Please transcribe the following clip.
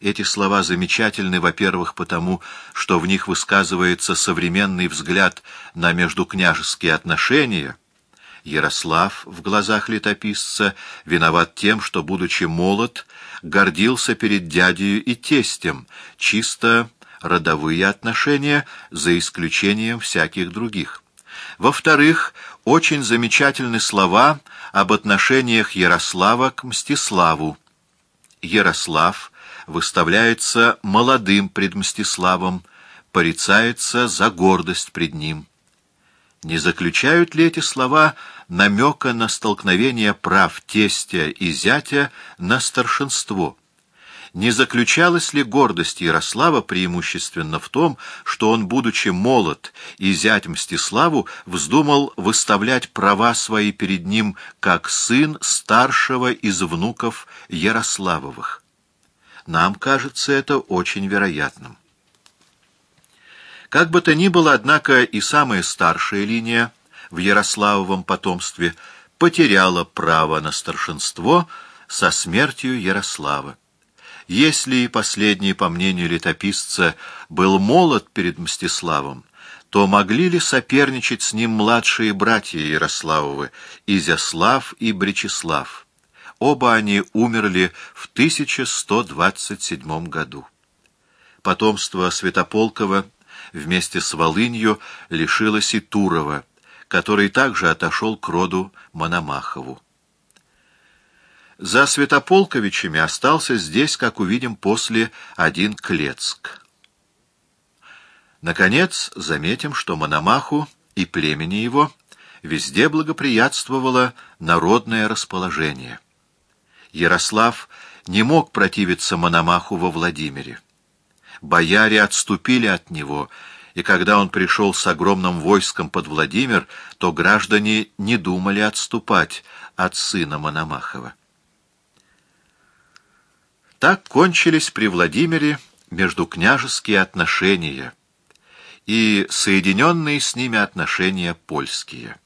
Эти слова замечательны, во-первых, потому, что в них высказывается современный взгляд на междукняжеские отношения. Ярослав в глазах летописца виноват тем, что, будучи молод, гордился перед дядею и тестем, чисто родовые отношения, за исключением всяких других. Во-вторых, очень замечательны слова об отношениях Ярослава к Мстиславу. Ярослав выставляется молодым пред Мстиславом, порицается за гордость пред ним. Не заключают ли эти слова намека на столкновение прав тестя и зятя на старшинство? Не заключалась ли гордость Ярослава преимущественно в том, что он, будучи молод и зять Мстиславу, вздумал выставлять права свои перед ним как сын старшего из внуков Ярославовых? Нам кажется это очень вероятным. Как бы то ни было, однако, и самая старшая линия в Ярославовом потомстве потеряла право на старшинство со смертью Ярослава. Если и последний, по мнению летописца, был молод перед Мстиславом, то могли ли соперничать с ним младшие братья Ярославовы, Изяслав и Бречеслав? Оба они умерли в 1127 году. Потомство Святополкова вместе с Волынью лишилось и Турова, который также отошел к роду Мономахову. За Святополковичами остался здесь, как увидим после, один Клецк. Наконец, заметим, что Мономаху и племени его везде благоприятствовало народное расположение. Ярослав не мог противиться Мономаху во Владимире. Бояре отступили от него, и когда он пришел с огромным войском под Владимир, то граждане не думали отступать от сына Мономахова. Так кончились при Владимире междукняжеские отношения и соединенные с ними отношения польские.